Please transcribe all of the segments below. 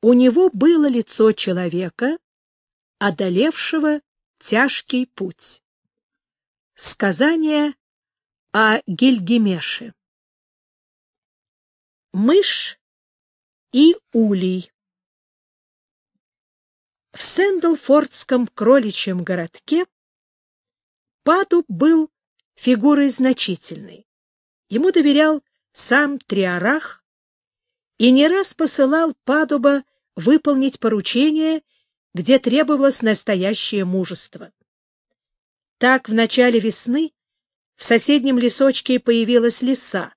У него было лицо человека, одолевшего тяжкий путь. Сказание о Гильгемеше. Мышь и улей. В Сэндлфордском кроличьем городке Падуб был фигурой значительной. Ему доверял сам Триарах и не раз посылал Падуба выполнить поручение, где требовалось настоящее мужество. Так в начале весны в соседнем лесочке появилась лиса,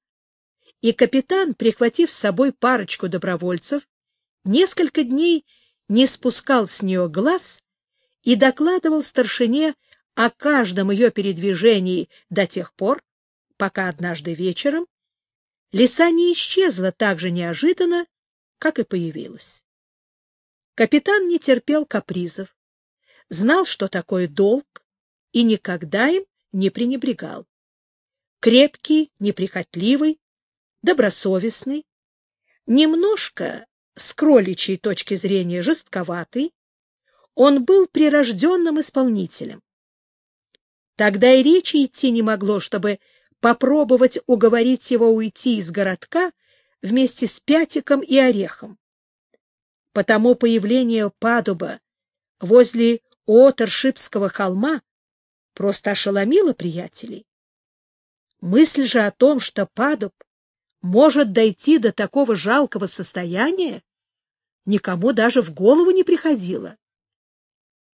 и капитан, прихватив с собой парочку добровольцев, несколько дней не спускал с нее глаз и докладывал старшине о каждом ее передвижении до тех пор, пока однажды вечером лиса не исчезла так же неожиданно, как и появилась. Капитан не терпел капризов, знал, что такое долг, и никогда им не пренебрегал. Крепкий, неприхотливый, добросовестный, немножко с кроличьей точки зрения жестковатый, он был прирожденным исполнителем. Тогда и речи идти не могло, чтобы попробовать уговорить его уйти из городка вместе с Пятиком и Орехом. Потому появление Падуба возле Отершипского холма просто ошеломило приятелей. Мысль же о том, что Падуб может дойти до такого жалкого состояния, никому даже в голову не приходило.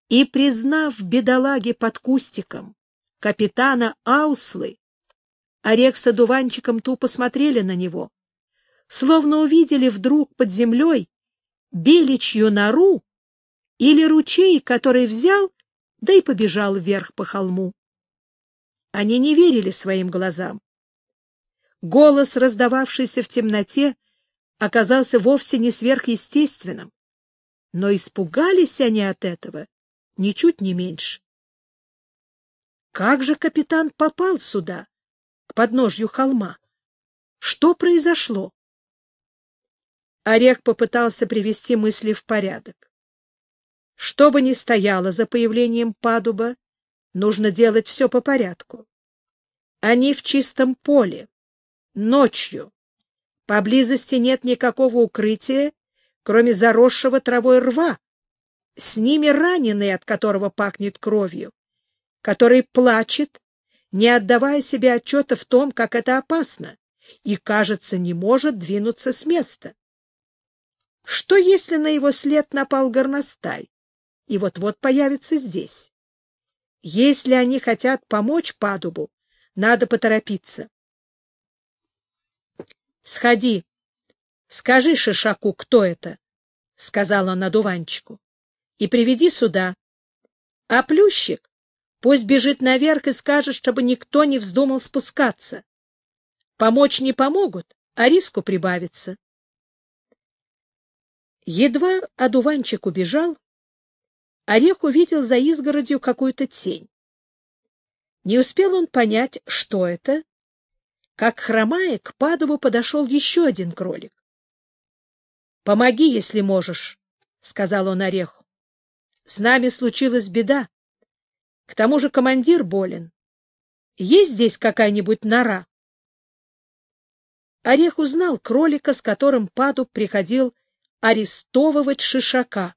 И, признав бедолаги под кустиком капитана Ауслы, Орех с одуванчиком тупо смотрели на него, словно увидели вдруг под землей беличью нору или ручей, который взял, да и побежал вверх по холму. Они не верили своим глазам. Голос, раздававшийся в темноте, оказался вовсе не сверхъестественным, но испугались они от этого ничуть не меньше. Как же капитан попал сюда, к подножью холма? Что произошло? Орех попытался привести мысли в порядок. Что бы ни стояло за появлением падуба, нужно делать все по порядку. Они в чистом поле, ночью. Поблизости нет никакого укрытия, кроме заросшего травой рва. С ними раненый, от которого пахнет кровью, который плачет, не отдавая себе отчета в том, как это опасно, и, кажется, не может двинуться с места. Что, если на его след напал горностай и вот-вот появится здесь? Если они хотят помочь Падубу, надо поторопиться. — Сходи, скажи Шишаку, кто это, — сказал он одуванчику, — и приведи сюда. А Плющик пусть бежит наверх и скажет, чтобы никто не вздумал спускаться. Помочь не помогут, а риску прибавится. Едва одуванчик убежал, Орех увидел за изгородью какую-то тень. Не успел он понять, что это, как, хромая, к Падову подошел еще один кролик. — Помоги, если можешь, — сказал он Ореху. — С нами случилась беда. К тому же командир болен. Есть здесь какая-нибудь нора? Орех узнал кролика, с которым Падуб приходил арестовывать Шишака,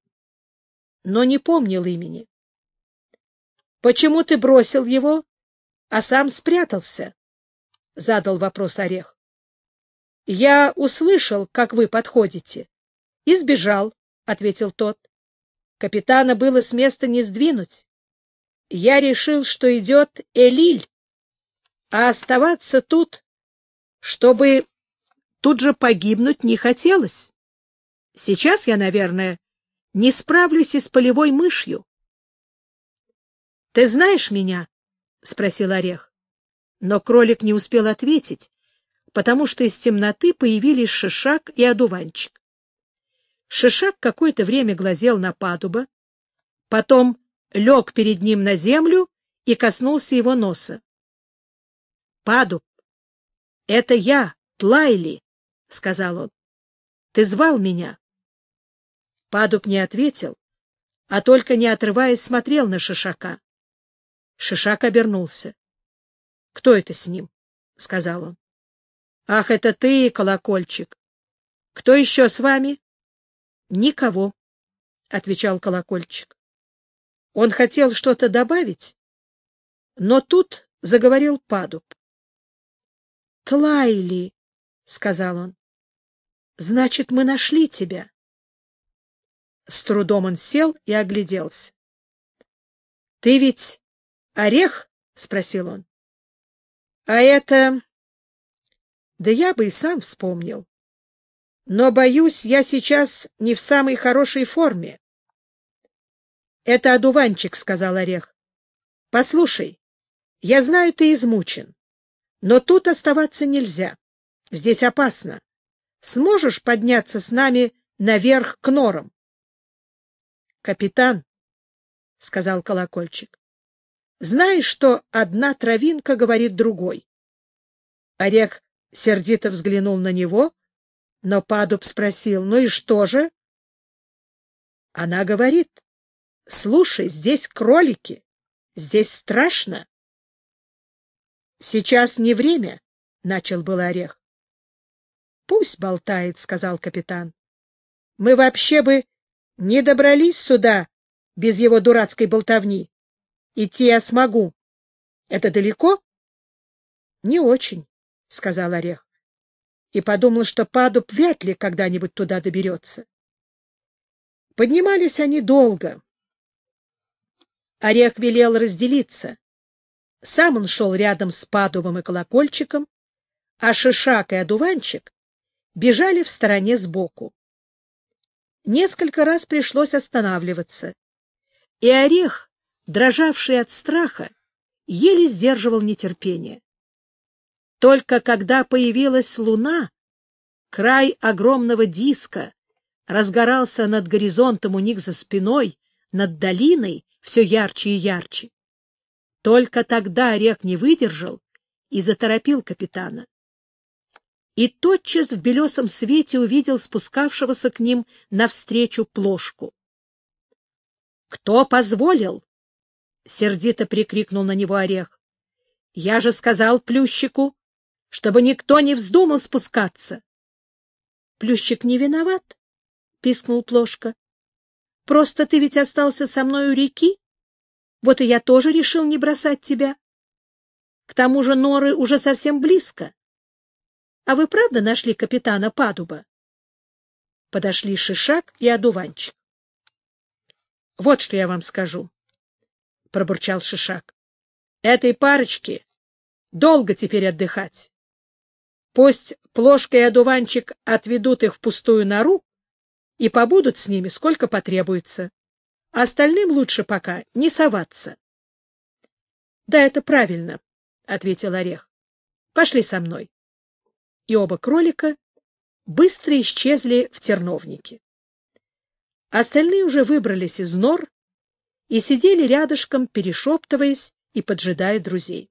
но не помнил имени. — Почему ты бросил его, а сам спрятался? — задал вопрос Орех. — Я услышал, как вы подходите. — И сбежал, — ответил тот. Капитана было с места не сдвинуть. Я решил, что идет Элиль, а оставаться тут, чтобы тут же погибнуть, не хотелось. Сейчас я, наверное, не справлюсь и с полевой мышью. — Ты знаешь меня? — спросил Орех. Но кролик не успел ответить, потому что из темноты появились Шишак и одуванчик. Шишак какое-то время глазел на падуба, потом лег перед ним на землю и коснулся его носа. — Падуб, это я, Тлайли, — сказал он. — Ты звал меня. Падуб не ответил, а только, не отрываясь, смотрел на Шишака. Шишак обернулся. — Кто это с ним? — сказал он. — Ах, это ты, колокольчик. Кто еще с вами? — Никого, — отвечал колокольчик. Он хотел что-то добавить, но тут заговорил Падуб. — Тлайли, — сказал он, — значит, мы нашли тебя. С трудом он сел и огляделся. — Ты ведь орех? — спросил он. — А это... Да я бы и сам вспомнил. Но, боюсь, я сейчас не в самой хорошей форме. — Это одуванчик, — сказал орех. — Послушай, я знаю, ты измучен, но тут оставаться нельзя. Здесь опасно. Сможешь подняться с нами наверх к норам? — Капитан, — сказал колокольчик, — знаешь, что одна травинка говорит другой? Орех сердито взглянул на него, но Падуб спросил, ну и что же? Она говорит, слушай, здесь кролики, здесь страшно. Сейчас не время, — начал был Орех. — Пусть болтает, — сказал капитан. — Мы вообще бы не добрались сюда без его дурацкой болтовни. Идти я смогу. Это далеко? — Не очень, — сказал Орех. И подумал, что Падуб вряд ли когда-нибудь туда доберется. Поднимались они долго. Орех велел разделиться. Сам он шел рядом с Падубом и Колокольчиком, а Шишак и Одуванчик бежали в стороне сбоку. Несколько раз пришлось останавливаться, и Орех, дрожавший от страха, еле сдерживал нетерпение. Только когда появилась луна, край огромного диска разгорался над горизонтом у них за спиной, над долиной, все ярче и ярче. Только тогда Орех не выдержал и заторопил капитана и тотчас в белесом свете увидел спускавшегося к ним навстречу плошку. — Кто позволил? — сердито прикрикнул на него орех. — Я же сказал Плющику, чтобы никто не вздумал спускаться. — Плющик не виноват, — пискнул Плошка. — Просто ты ведь остался со мной у реки. Вот и я тоже решил не бросать тебя. К тому же норы уже совсем близко. А вы правда нашли капитана Падуба? Подошли Шишак и Одуванчик. — Вот что я вам скажу, — пробурчал Шишак. — Этой парочке долго теперь отдыхать. Пусть Плошка и Одуванчик отведут их в пустую нору и побудут с ними сколько потребуется. Остальным лучше пока не соваться. — Да, это правильно, — ответил Орех. — Пошли со мной и оба кролика быстро исчезли в терновнике. Остальные уже выбрались из нор и сидели рядышком, перешептываясь и поджидая друзей.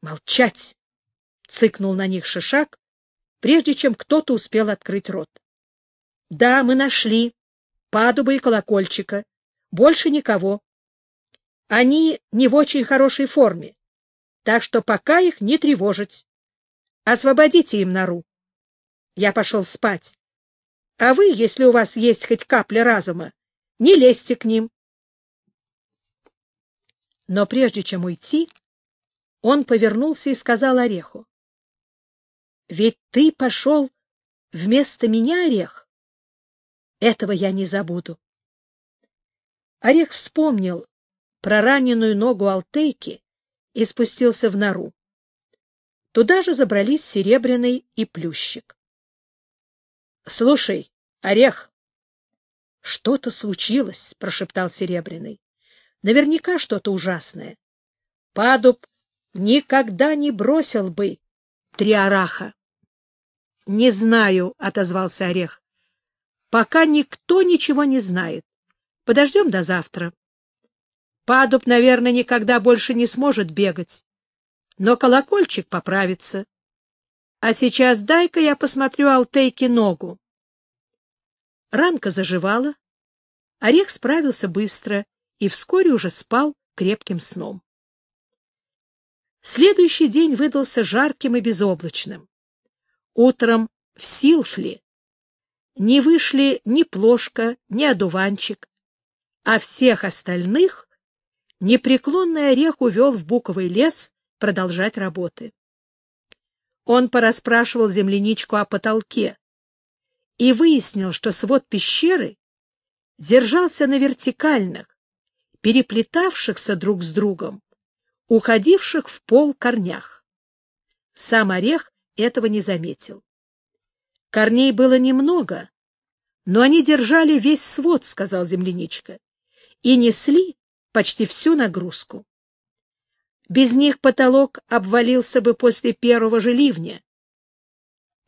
«Молчать!» — цыкнул на них Шишак, прежде чем кто-то успел открыть рот. «Да, мы нашли. Падуба и колокольчика. Больше никого. Они не в очень хорошей форме, так что пока их не тревожить. Освободите им нору. Я пошел спать. А вы, если у вас есть хоть капля разума, не лезьте к ним. Но прежде чем уйти, он повернулся и сказал Ореху. — Ведь ты пошел вместо меня, Орех? Этого я не забуду. Орех вспомнил про раненую ногу Алтейки и спустился в нору. Туда же забрались Серебряный и Плющик. — Слушай, Орех! — Что-то случилось, — прошептал Серебряный. — Наверняка что-то ужасное. Падуб никогда не бросил бы три ораха. — Не знаю, — отозвался Орех. — Пока никто ничего не знает. Подождем до завтра. Падуб, наверное, никогда больше не сможет бегать но колокольчик поправится. А сейчас дай-ка я посмотрю Алтейке ногу. Ранка заживала, орех справился быстро и вскоре уже спал крепким сном. Следующий день выдался жарким и безоблачным. Утром в Силфли не вышли ни Плошка, ни Одуванчик, а всех остальных непреклонный орех увел в буковый лес продолжать работы. Он порасспрашивал земляничку о потолке и выяснил, что свод пещеры держался на вертикальных, переплетавшихся друг с другом, уходивших в пол корнях. Сам орех этого не заметил. Корней было немного, но они держали весь свод, — сказал земляничка, — и несли почти всю нагрузку. Без них потолок обвалился бы после первого же ливня.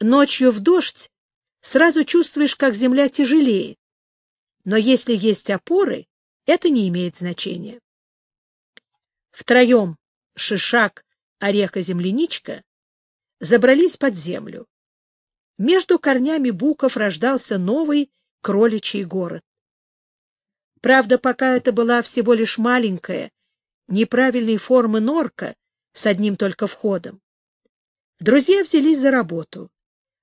Ночью в дождь сразу чувствуешь, как земля тяжелеет. Но если есть опоры, это не имеет значения. Втроем Шишак, Орех и Земляничка забрались под землю. Между корнями буков рождался новый кроличий город. Правда, пока это была всего лишь маленькая, неправильной формы норка с одним только входом. Друзья взялись за работу,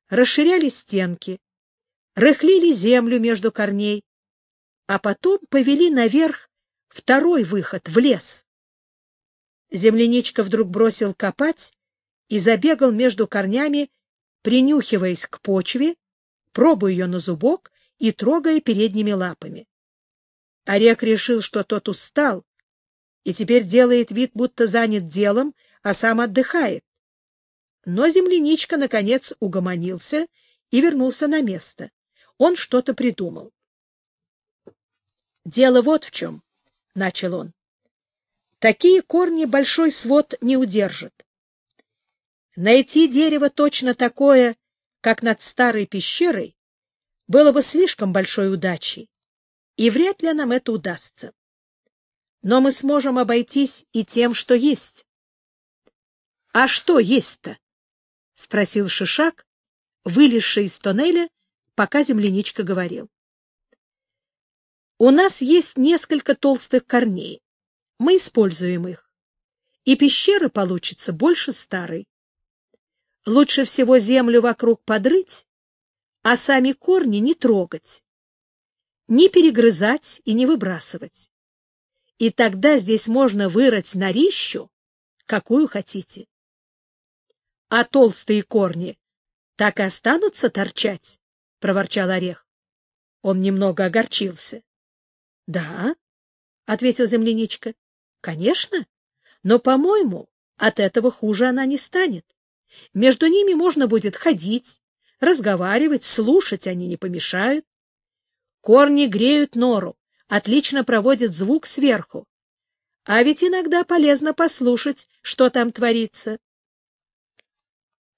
расширяли стенки, рыхлили землю между корней, а потом повели наверх второй выход в лес. Земляничка вдруг бросил копать и забегал между корнями, принюхиваясь к почве, пробуя ее на зубок и трогая передними лапами. Орех решил, что тот устал, и теперь делает вид, будто занят делом, а сам отдыхает. Но земляничка, наконец, угомонился и вернулся на место. Он что-то придумал. «Дело вот в чем», — начал он. Такие корни большой свод не удержит. Найти дерево точно такое, как над старой пещерой, было бы слишком большой удачей, и вряд ли нам это удастся. Но мы сможем обойтись и тем, что есть. — А что есть-то? — спросил Шишак, вылезший из тоннеля, пока земляничка говорил. — У нас есть несколько толстых корней мы используем их, и пещера получится больше старой. Лучше всего землю вокруг подрыть, а сами корни не трогать, не перегрызать и не выбрасывать. И тогда здесь можно вырыть норищу, какую хотите. А толстые корни так и останутся торчать, — проворчал Орех. Он немного огорчился. — Да, — ответил земляничка, Конечно, но, по-моему, от этого хуже она не станет. Между ними можно будет ходить, разговаривать, слушать они не помешают. Корни греют нору, отлично проводят звук сверху. А ведь иногда полезно послушать, что там творится.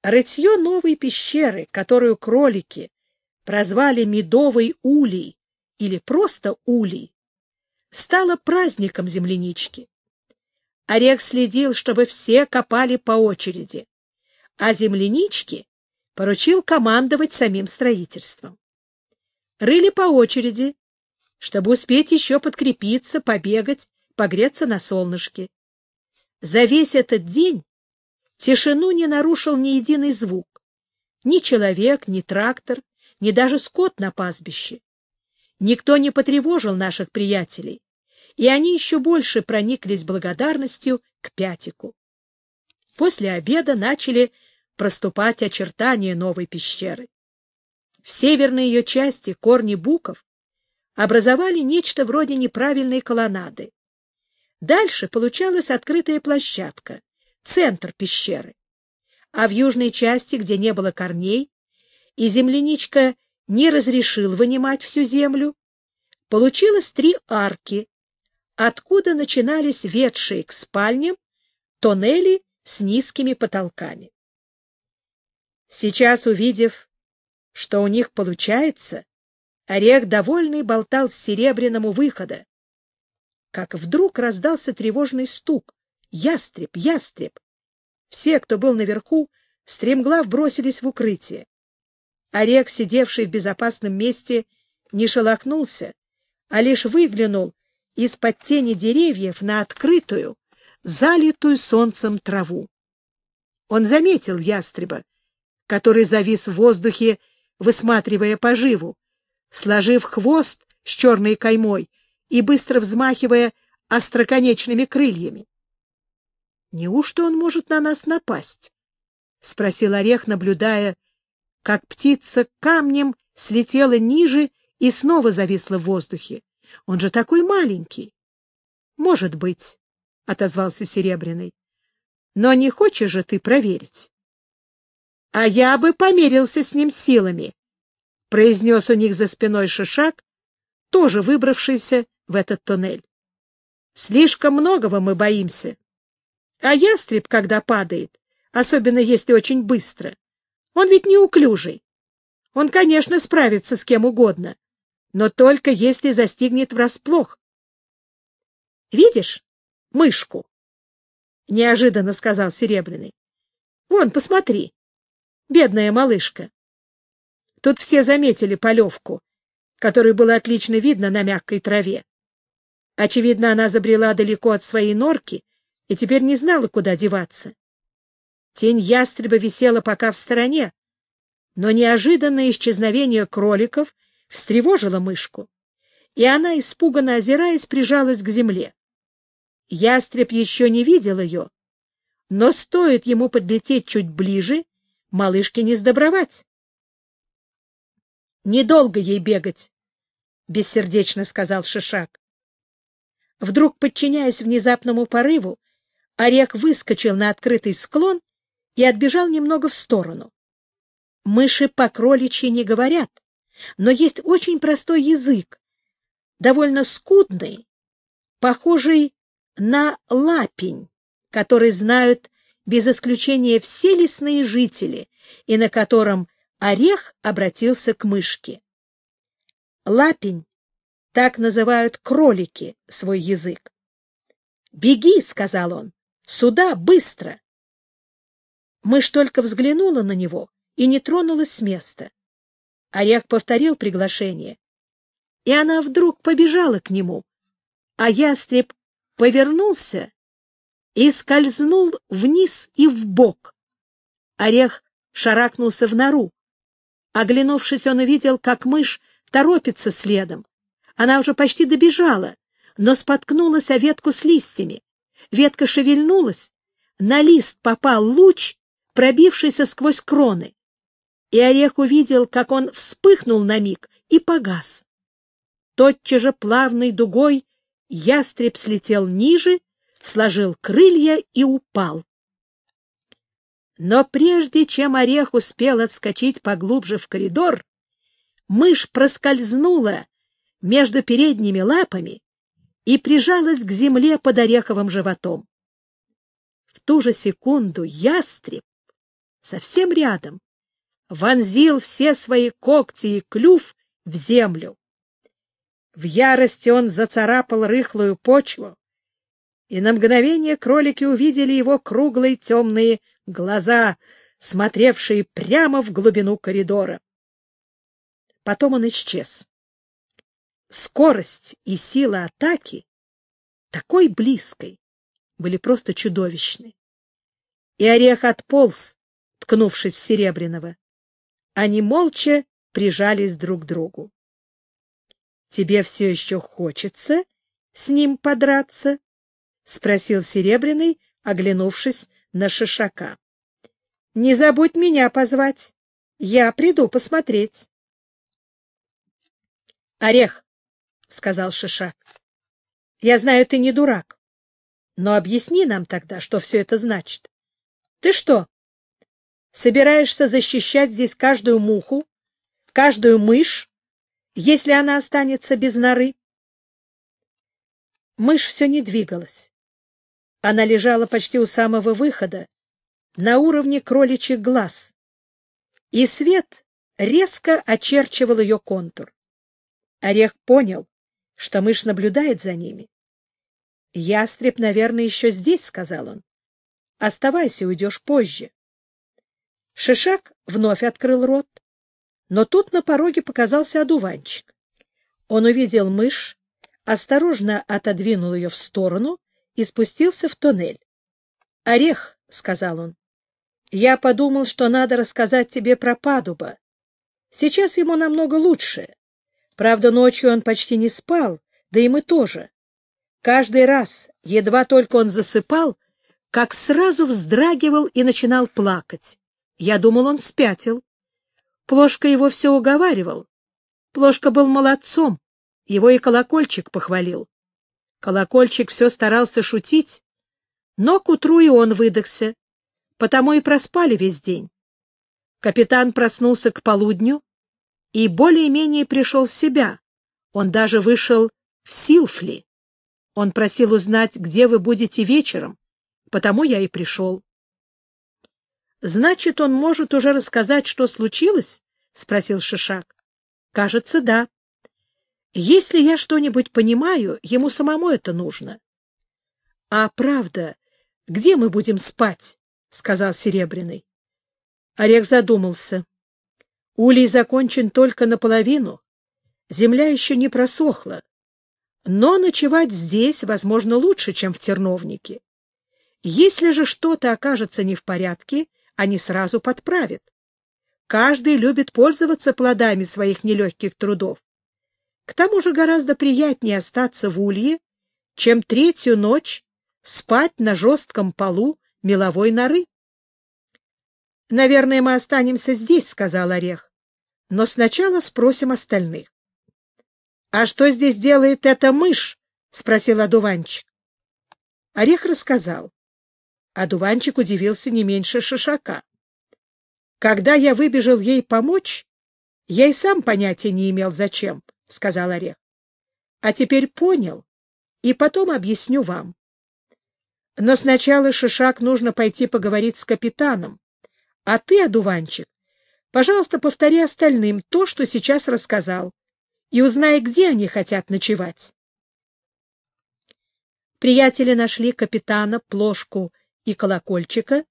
Рытье новой пещеры, которую кролики прозвали Медовой улей или просто улей, стало праздником землянички. Орех следил, чтобы все копали по очереди, а землянички поручил командовать самим строительством. Рыли по очереди, чтобы успеть еще подкрепиться, побегать, погреться на солнышке. За весь этот день тишину не нарушил ни единый звук. Ни человек, ни трактор, ни даже скот на пастбище. Никто не потревожил наших приятелей, и они еще больше прониклись благодарностью к Пятику. После обеда начали проступать очертания новой пещеры. В северной ее части корни буков образовали нечто вроде неправильной колоннады. Дальше получалась открытая площадка, центр пещеры. А в южной части, где не было корней, и земляничка не разрешил вынимать всю землю, получилось три арки, откуда начинались ведшие к спальням тоннели с низкими потолками. Сейчас, увидев, что у них получается, Орех, довольный, болтал с серебряному выхода. Как вдруг раздался тревожный стук. Ястреб, ястреб! Все, кто был наверху, стремглав бросились в укрытие. Орех, сидевший в безопасном месте, не шелохнулся, а лишь выглянул из-под тени деревьев на открытую, залитую солнцем траву. Он заметил ястреба, который завис в воздухе, высматривая поживу, сложив хвост с черной каймой и быстро взмахивая остроконечными крыльями. — Неужто он может на нас напасть? — спросил Орех, наблюдая, как птица камнем слетела ниже и снова зависла в воздухе. Он же такой маленький. — Может быть, — отозвался Серебряный. — Но не хочешь же ты проверить? — А я бы померился с ним силами, — произнес у них за спиной Шишак, тоже выбравшийся в этот туннель. — Слишком многого мы боимся. А ястреб, когда падает, особенно если очень быстро, он ведь неуклюжий. Он, конечно, справится с кем угодно, но только если застигнет врасплох. — Видишь мышку? — неожиданно сказал Серебряный. — Вон, посмотри, бедная малышка. Тут все заметили полевку, которую было отлично видно на мягкой траве. Очевидно, она забрела далеко от своей норки и теперь не знала, куда деваться. Тень ястреба висела пока в стороне, но неожиданное исчезновение кроликов — встревожила мышку, и она, испуганно озираясь, прижалась к земле. Ястреб еще не видел ее, но стоит ему подлететь чуть ближе, малышке не сдобровать. «Недолго ей бегать», — бессердечно сказал Шишак. Вдруг, подчиняясь внезапному порыву, орех выскочил на открытый склон и отбежал немного в сторону. Мыши по кроличьи не говорят, но есть очень простой язык, довольно скудный, похожий на лапень, который знают без исключения все лесные жители, и на котором орех обратился к мышке. Лапень — так называют кролики свой язык. «Беги!» — сказал он. «Сюда, быстро!» Мышь только взглянула на него и не тронулась с места. Орех повторил приглашение, и она вдруг побежала к нему, а ястреб повернулся и скользнул вниз и вбок. Орех шарахнулся в нору. Оглянувшись, он увидел, как мышь торопится следом. Она уже почти добежала, но споткнулась о ветку с листьями. Ветка шевельнулась, на лист попал луч, пробившийся сквозь кроны и Орех увидел, как он вспыхнул на миг и погас. Тотчас же плавной дугой ястреб слетел ниже, сложил крылья и упал. Но прежде чем Орех успел отскочить поглубже в коридор, мышь проскользнула между передними лапами и прижалась к земле под ореховым животом. В ту же секунду ястреб совсем рядом вонзил все свои когти и клюв в землю. В ярости он зацарапал рыхлую почву, и на мгновение кролики увидели его круглые темные глаза, смотревшие прямо в глубину коридора. Потом он исчез. Скорость и сила атаки, такой близкой, были просто чудовищны. И орех отполз, ткнувшись в Серебряного. Они молча прижались друг к другу. — Тебе все еще хочется с ним подраться? — спросил Серебряный, оглянувшись на Шишака. — Не забудь меня позвать. Я приду посмотреть. — Орех, — сказал Шишак, — я знаю, ты не дурак, но объясни нам тогда, что все это значит. Ты что, собираешься защищать здесь каждую муху, каждую мышь, если она останется без норы? Мышь все не двигалась. Она лежала почти у самого выхода, на уровне кроличьих глаз, и свет резко очерчивал ее контур. Орех понял, что мышь наблюдает за ними. «Ястреб, наверное, еще здесь», — сказал он. «Оставайся, уйдешь позже». Шишак вновь открыл рот, но тут на пороге показался одуванчик. Он увидел мышь, осторожно отодвинул ее в сторону и спустился в туннель. — Орех, — сказал он, — я подумал, что надо рассказать тебе про Падуба. Сейчас ему намного лучше. Правда, ночью он почти не спал, да и мы тоже. Каждый раз, едва только он засыпал, как сразу вздрагивал и начинал плакать. Я думал, он спятил. Плошка его все уговаривал. Плошка был молодцом, его и колокольчик похвалил. Колокольчик все старался шутить, но к утру и он выдохся, потому и проспали весь день. Капитан проснулся к полудню и более-менее пришел в себя. Он даже вышел в Силфли. Он просил узнать, где вы будете вечером, потому я и пришел. — Значит, он может уже рассказать, что случилось? — спросил Шишак. — Кажется, да. Если я что-нибудь понимаю, ему самому это нужно. — А правда, где мы будем спать? — сказал Серебряный. Орех задумался. Улей закончен только наполовину. Земля еще не просохла. Но ночевать здесь, возможно, лучше, чем в терновнике. Если же что-то окажется не в порядке, они сразу подправят. Каждый любит пользоваться плодами своих нелегких трудов. К тому же гораздо приятнее остаться в улье, чем третью ночь спать на жестком полу меловой норы. — Наверное, мы останемся здесь, — сказал Орех. — Но сначала спросим остальных. — А что здесь делает эта мышь? — спросил одуванчик. Орех рассказал. Одуванчик удивился не меньше шишака. Когда я выбежал ей помочь, я и сам понятия не имел, зачем, — сказал Орех. А теперь понял, и потом объясню вам. Но сначала, Шишак, нужно пойти поговорить с капитаном. А ты, одуванчик, пожалуйста, повтори остальным то, что сейчас рассказал, и узнай, где они хотят ночевать. Приятели нашли капитана, плошку и колокольчика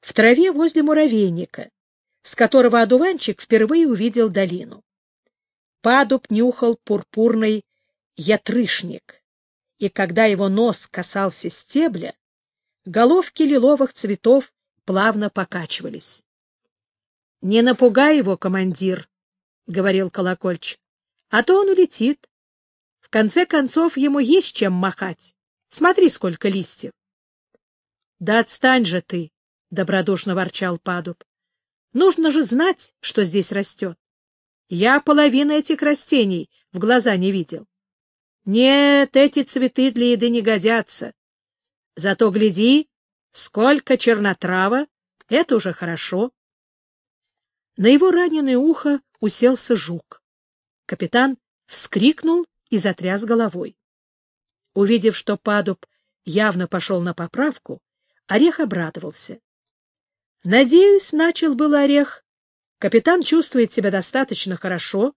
в траве возле муравейника, с которого одуванчик впервые увидел долину. Падуб нюхал пурпурный ятрышник, и когда его нос касался стебля, головки лиловых цветов плавно покачивались. — Не напугай его, командир, — говорил колокольчик, — а то он улетит. В конце концов, ему есть чем махать. Смотри, сколько листьев. — Да отстань же ты, — добродушно ворчал Падуб. — Нужно же знать, что здесь растет. Я половины этих растений в глаза не видел. Нет, эти цветы для еды не годятся. Зато гляди, сколько чернотрава, это уже хорошо. На его раненое ухо уселся жук. Капитан вскрикнул и затряс головой. Увидев, что Падуб явно пошел на поправку, Орех обрадовался. «Надеюсь, — начал был Орех, — капитан чувствует себя достаточно хорошо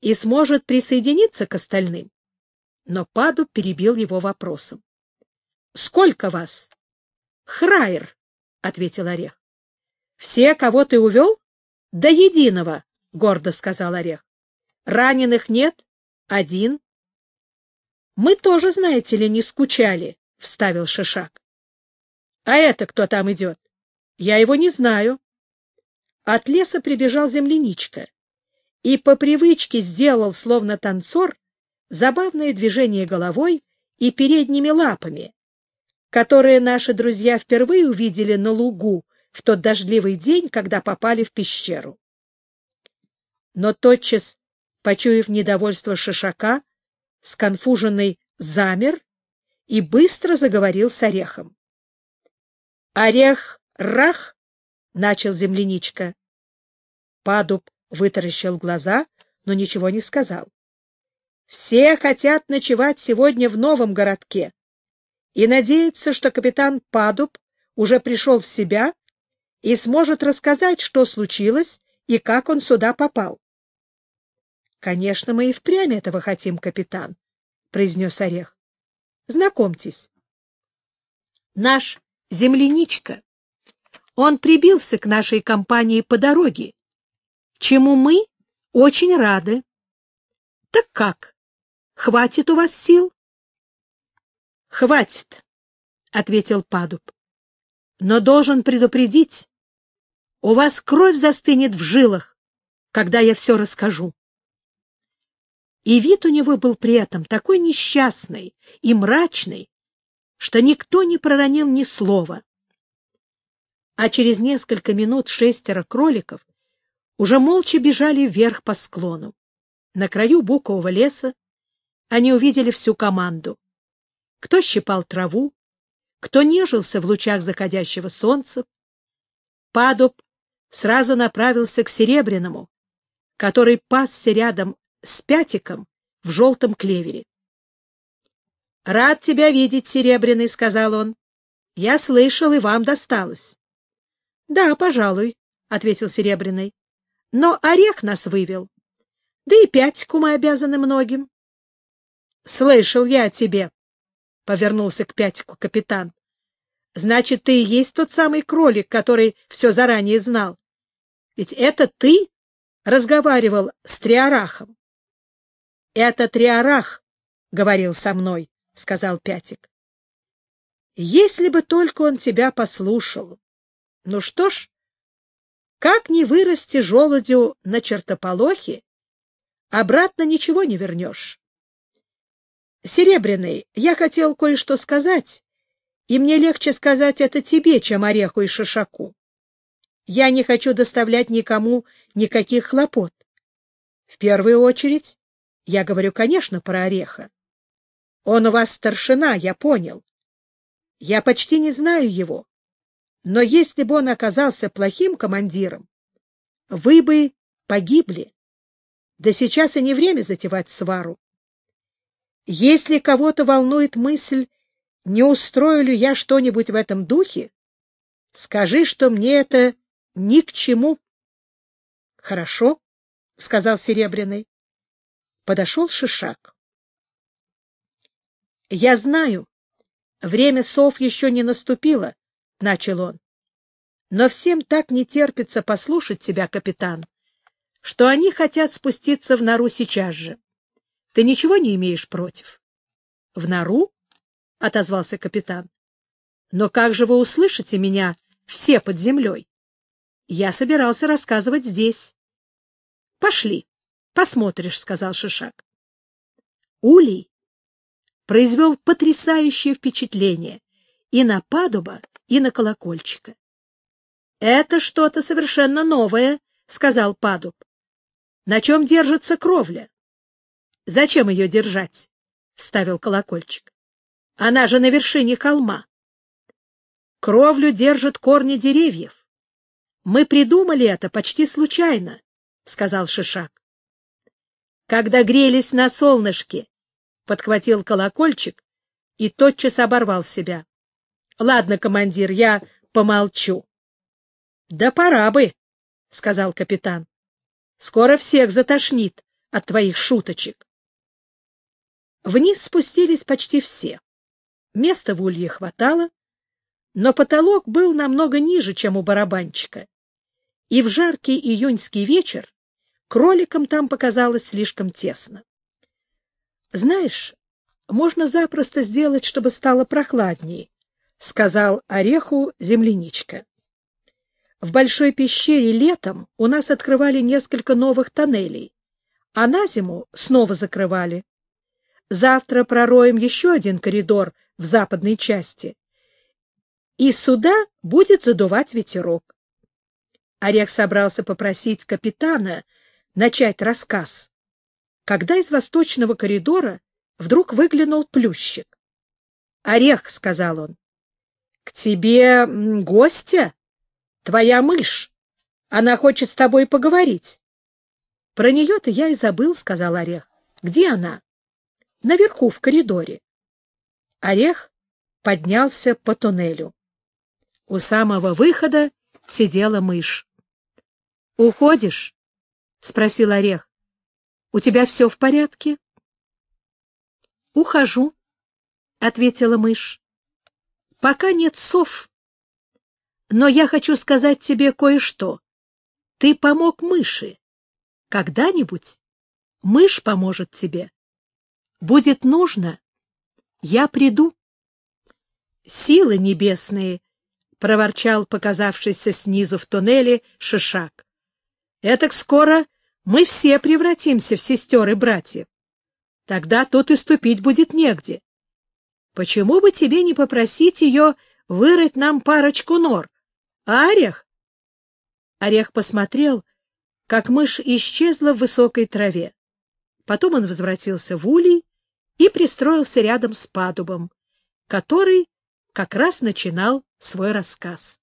и сможет присоединиться к остальным». Но Паду перебил его вопросом. «Сколько вас?» «Храйер», — ответил Орех. «Все, кого ты увел?» «До единого», — гордо сказал Орех. «Раненых нет? Один». «Мы тоже, знаете ли, не скучали», — вставил Шишак. А это кто там идет? Я его не знаю. От леса прибежал земляничка и по привычке сделал, словно танцор, забавное движение головой и передними лапами, которые наши друзья впервые увидели на лугу в тот дождливый день, когда попали в пещеру. Но тотчас, почуяв недовольство Шишака, сконфуженный замер и быстро заговорил с орехом. Орех рах, начал земляничка. Падуб вытаращил глаза, но ничего не сказал. Все хотят ночевать сегодня в новом городке и надеются, что капитан Падуб уже пришел в себя и сможет рассказать, что случилось и как он сюда попал. — Конечно, мы и впрямь этого хотим, капитан, — произнес Орех. — Знакомьтесь. Наш земляничка. Он прибился к нашей компании по дороге, чему мы очень рады. Так как, Хватит у вас сил? — Хватит, — ответил Падуб. — Но должен предупредить, у вас кровь застынет в жилах, когда я все расскажу. И вид у него был при этом такой несчастный и мрачный, что никто не проронил ни слова. А через несколько минут шестеро кроликов уже молча бежали вверх по склону. На краю букового леса они увидели всю команду. Кто щипал траву, кто нежился в лучах заходящего солнца. Падуб сразу направился к Серебряному, который пасся рядом с Пятиком в желтом клевере. — Рад тебя видеть, Серебряный, — сказал он. — Я слышал, и вам досталось. — Да, пожалуй, — ответил Серебряный. — Но орех нас вывел. Да и Пятику мы обязаны многим. — Слышал я о тебе, — повернулся к Пятику капитан. — Значит, ты и есть тот самый кролик, который все заранее знал. Ведь это ты разговаривал с Триарахом. — Это Триарах говорил со мной, — сказал Пятик. — Если бы только он тебя послушал. Ну что ж, как не вырасти желудю на чертополохе, обратно ничего не вернешь. Серебряный, я хотел кое-что сказать, и мне легче сказать это тебе, чем Ореху и Шишаку. Я не хочу доставлять никому никаких хлопот. В первую очередь, я говорю, конечно, про Ореха. Он у вас старшина, я понял. Я почти не знаю его. Но если бы он оказался плохим командиром, вы бы погибли. Да сейчас и не время затевать свару. Если кого-то волнует мысль, не устрою ли я что-нибудь в этом духе, скажи, что мне это ни к чему. — Хорошо, — сказал Серебряный. Подошел Шишак. — Я знаю, время сов еще не наступило, — начал он. — Но всем так не терпится послушать тебя, капитан, что они хотят спуститься в нору сейчас же. Ты ничего не имеешь против? — В нору? — отозвался капитан. — Но как же вы услышите меня все под землей? Я собирался рассказывать здесь. — Пошли, посмотришь, — сказал Шишак. Улей произвел потрясающее впечатление и на Падуба, и на Колокольчика. — Это что-то совершенно новое, — сказал Падуб. — На чем держится кровля? — Зачем ее держать? — вставил Колокольчик. — Она же на вершине холма. Кровлю держат корни деревьев. Мы придумали это почти случайно, — сказал Шишак. Когда грелись на солнышке, подхватил колокольчик и тотчас оборвал себя. — Ладно, командир, я помолчу. — Да пора бы, — сказал капитан. — Скоро всех затошнит от твоих шуточек. Вниз спустились почти все. Места в улье хватало, но потолок был намного ниже, чем у барабанчика, и в жаркий июньский вечер кроликам там показалось слишком тесно. — Знаешь, можно запросто сделать, чтобы стало прохладнее, — сказал Ореху земляничка. В большой пещере летом у нас открывали несколько новых тоннелей, а на зиму снова закрывали. Завтра пророем еще один коридор в западной части, и сюда будет задувать ветерок. Орех собрался попросить капитана начать рассказ, когда из восточного коридора вдруг выглянул плющик. — Орех, — сказал он, — к тебе гостя? Твоя мышь. Она хочет с тобой поговорить. — Про нее-то я и забыл, — сказал Орех. — Где она? — Наверху, в коридоре. Орех поднялся по туннелю. У самого выхода сидела мышь. — Уходишь? — спросил Орех. — У тебя все в порядке? — Ухожу, — ответила мышь. — Пока нет сов. Но я хочу сказать тебе кое-что. Ты помог мыши. Когда-нибудь мышь поможет тебе. будет нужно, я приду. Силы небесные, — проворчал показавшийся снизу в туннеле Шишак. — Этак скоро мы все превратимся в сестер и братьев. Тогда тут и ступить будет негде. Почему бы тебе не попросить ее вырыть нам парочку нор? А орех? Орех посмотрел, как мышь исчезла в высокой траве. Потом он возвратился в улей и пристроился рядом с падубом, который как раз начинал свой рассказ.